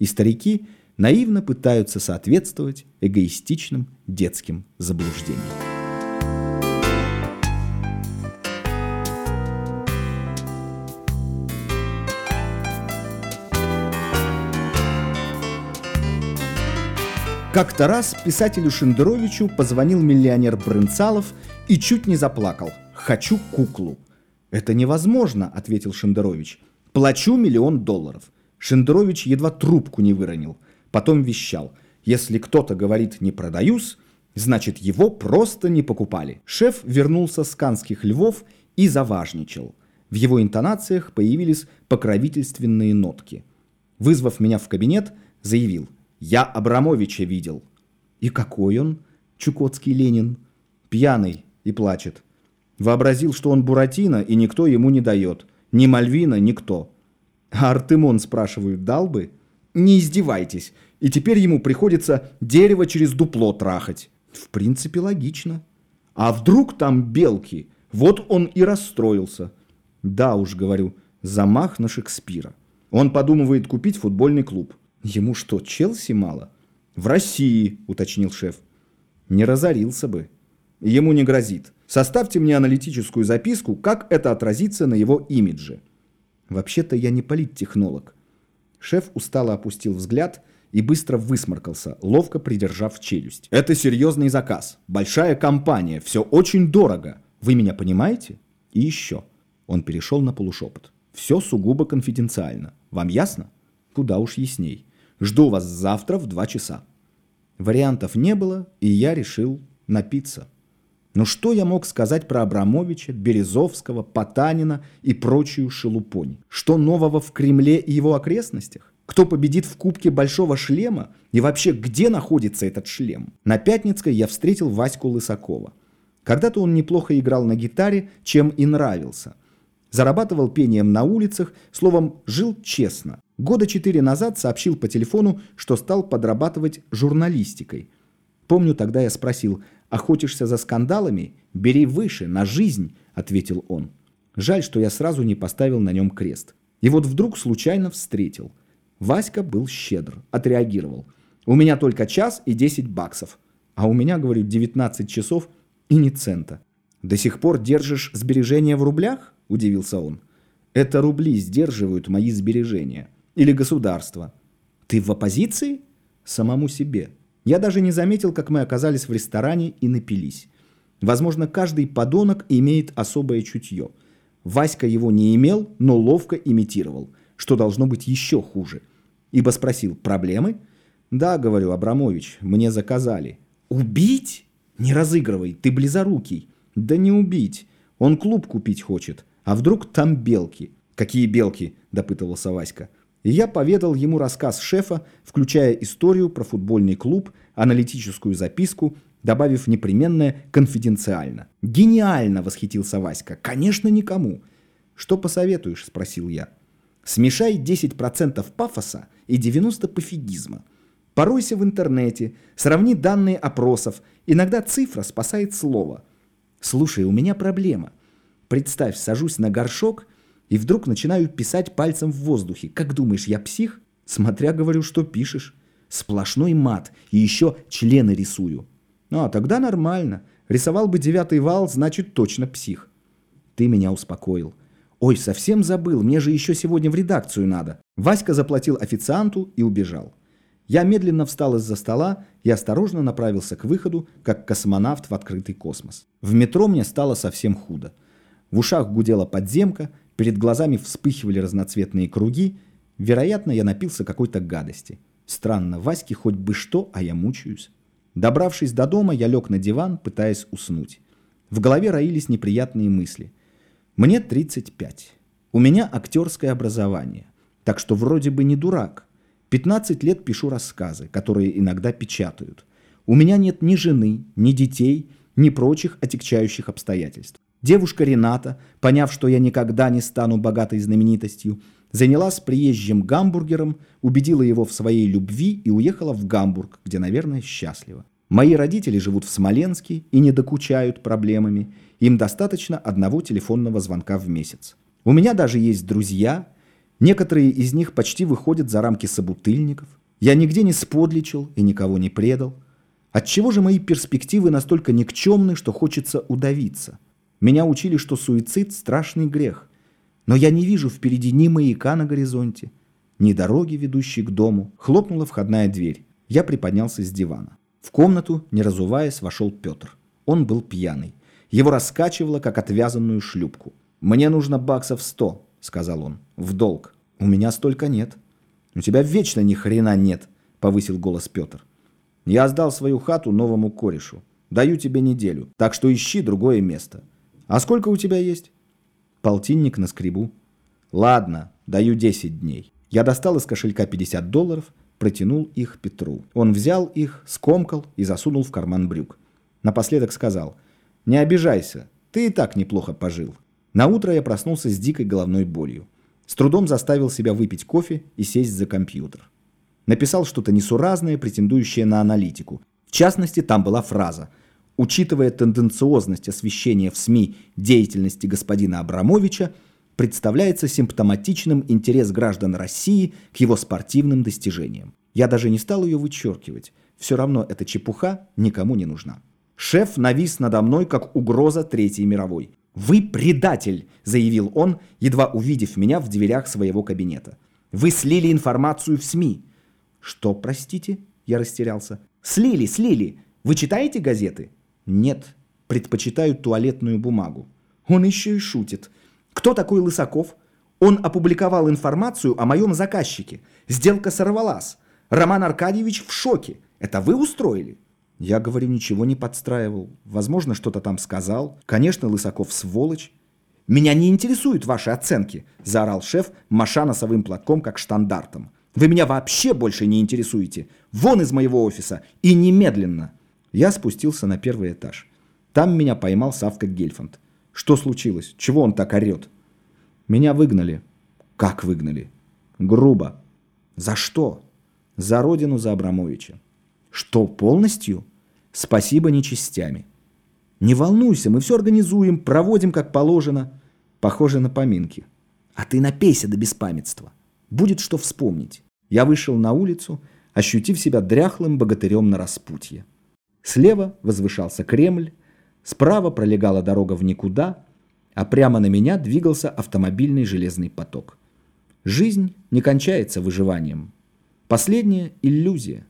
и старики наивно пытаются соответствовать эгоистичным детским заблуждениям. Как-то раз писателю Шендеровичу позвонил миллионер Брынцалов и чуть не заплакал. «Хочу куклу». «Это невозможно», — ответил Шендерович. «Плачу миллион долларов». Шендерович едва трубку не выронил. Потом вещал. «Если кто-то говорит «не продаюсь», значит, его просто не покупали». Шеф вернулся с канских львов и заважничал. В его интонациях появились покровительственные нотки. Вызвав меня в кабинет, заявил – я Абрамовича видел. И какой он, Чукотский Ленин? Пьяный и плачет. Вообразил, что он Буратино, и никто ему не дает. Ни Мальвина, никто. А Артемон, спрашиваю, дал бы? Не издевайтесь. И теперь ему приходится дерево через дупло трахать. В принципе, логично. А вдруг там белки? Вот он и расстроился. Да уж, говорю, замах на Шекспира. Он подумывает купить футбольный клуб. Ему что, Челси мало? В России, уточнил шеф. Не разорился бы. Ему не грозит. Составьте мне аналитическую записку, как это отразится на его имидже. Вообще-то я не политтехнолог. Шеф устало опустил взгляд и быстро высморкался, ловко придержав челюсть. Это серьезный заказ. Большая компания. Все очень дорого. Вы меня понимаете? И еще. Он перешел на полушепот. Все сугубо конфиденциально. Вам ясно? Куда уж ясней. Жду вас завтра в два часа. Вариантов не было, и я решил напиться. Но что я мог сказать про Абрамовича, Березовского, Потанина и прочую шелупонь? Что нового в Кремле и его окрестностях? Кто победит в Кубке Большого Шлема? И вообще, где находится этот шлем? На Пятницкой я встретил Ваську Лысакова. Когда-то он неплохо играл на гитаре, чем и нравился. Зарабатывал пением на улицах, словом, жил честно. Года четыре назад сообщил по телефону, что стал подрабатывать журналистикой. Помню, тогда я спросил, охотишься за скандалами? Бери выше, на жизнь, ответил он. Жаль, что я сразу не поставил на нем крест. И вот вдруг случайно встретил. Васька был щедр, отреагировал. У меня только час и 10 баксов. А у меня, говорю, 19 часов и ни цента. До сих пор держишь сбережения в рублях? Удивился он. Это рубли сдерживают мои сбережения. Или государство. Ты в оппозиции? Самому себе. Я даже не заметил, как мы оказались в ресторане и напились. Возможно, каждый подонок имеет особое чутье. Васька его не имел, но ловко имитировал, что должно быть еще хуже. Ибо спросил, проблемы? Да, говорю, Абрамович, мне заказали. Убить? Не разыгрывай, ты близорукий. Да не убить. Он клуб купить хочет. А вдруг там белки? Какие белки? Допытывался Васька. И я поведал ему рассказ шефа, включая историю про футбольный клуб, аналитическую записку, добавив непременное «конфиденциально». «Гениально!» – восхитился Васька. «Конечно, никому!» «Что посоветуешь?» – спросил я. «Смешай 10% пафоса и 90% пофигизма. Поройся в интернете, сравни данные опросов. Иногда цифра спасает слово. Слушай, у меня проблема. Представь, сажусь на горшок – и вдруг начинаю писать пальцем в воздухе. Как думаешь, я псих? Смотря говорю, что пишешь. Сплошной мат. И еще члены рисую. Ну, а тогда нормально. Рисовал бы девятый вал, значит, точно псих. Ты меня успокоил. Ой, совсем забыл, мне же еще сегодня в редакцию надо. Васька заплатил официанту и убежал. Я медленно встал из-за стола и осторожно направился к выходу, как космонавт в открытый космос. В метро мне стало совсем худо. В ушах гудела подземка, Перед глазами вспыхивали разноцветные круги. Вероятно, я напился какой-то гадости. Странно, Ваське хоть бы что, а я мучаюсь. Добравшись до дома, я лег на диван, пытаясь уснуть. В голове роились неприятные мысли. Мне 35. У меня актерское образование. Так что вроде бы не дурак. 15 лет пишу рассказы, которые иногда печатают. У меня нет ни жены, ни детей, ни прочих отягчающих обстоятельств. Девушка Рената, поняв, что я никогда не стану богатой знаменитостью, занялась приезжим гамбургером, убедила его в своей любви и уехала в Гамбург, где, наверное, счастлива. Мои родители живут в Смоленске и не докучают проблемами. Им достаточно одного телефонного звонка в месяц. У меня даже есть друзья. Некоторые из них почти выходят за рамки собутыльников. Я нигде не сподличил и никого не предал. Отчего же мои перспективы настолько никчемны, что хочется удавиться? Меня учили, что суицид – страшный грех. Но я не вижу впереди ни маяка на горизонте, ни дороги, ведущей к дому. Хлопнула входная дверь. Я приподнялся с дивана. В комнату, не разуваясь, вошел Петр. Он был пьяный. Его раскачивало, как отвязанную шлюпку. «Мне нужно баксов сто», — сказал он, — «в долг». «У меня столько нет». «У тебя вечно ни хрена нет», — повысил голос Петр. «Я сдал свою хату новому корешу. Даю тебе неделю, так что ищи другое место. А сколько у тебя есть?» «Полтинник на скребу». «Ладно, даю 10 дней». Я достал из кошелька 50 долларов, протянул их Петру. Он взял их, скомкал и засунул в карман брюк. Напоследок сказал, «Не обижайся, ты и так неплохо пожил». На утро я проснулся с дикой головной болью. С трудом заставил себя выпить кофе и сесть за компьютер. Написал что-то несуразное, претендующее на аналитику. В частности, там была фраза «Учитывая тенденциозность освещения в СМИ деятельности господина Абрамовича, представляется симптоматичным интерес граждан России к его спортивным достижениям. Я даже не стал ее вычеркивать. Все равно эта чепуха никому не нужна. Шеф навис надо мной, как угроза Третьей мировой. «Вы предатель!» – заявил он, едва увидев меня в дверях своего кабинета. «Вы слили информацию в СМИ». «Что, простите?» – я растерялся. «Слили, слили! Вы читаете газеты?» «Нет, предпочитаю туалетную бумагу». Он еще и шутит. Кто такой Лысаков? Он опубликовал информацию о моем заказчике. Сделка сорвалась. Роман Аркадьевич в шоке. Это вы устроили? Я говорю, ничего не подстраивал. Возможно, что-то там сказал. Конечно, Лысаков сволочь. «Меня не интересуют ваши оценки», – заорал шеф, маша носовым платком, как штандартом. «Вы меня вообще больше не интересуете. Вон из моего офиса. И немедленно». Я спустился на первый этаж. Там меня поймал Савка Гельфанд. Что случилось? Чего он так орет? Меня выгнали. Как выгнали? Грубо. За что? За родину, за Абрамовича. Что, полностью? Спасибо не частями. Не волнуйся, мы все организуем, проводим как положено. Похоже на поминки. А ты напейся до беспамятства. Будет что вспомнить. Я вышел на улицу, ощутив себя дряхлым богатырем на распутье. Слева возвышался Кремль, Справа пролегала дорога в никуда, а прямо на меня двигался автомобильный железный поток. Жизнь не кончается выживанием. Последняя иллюзия –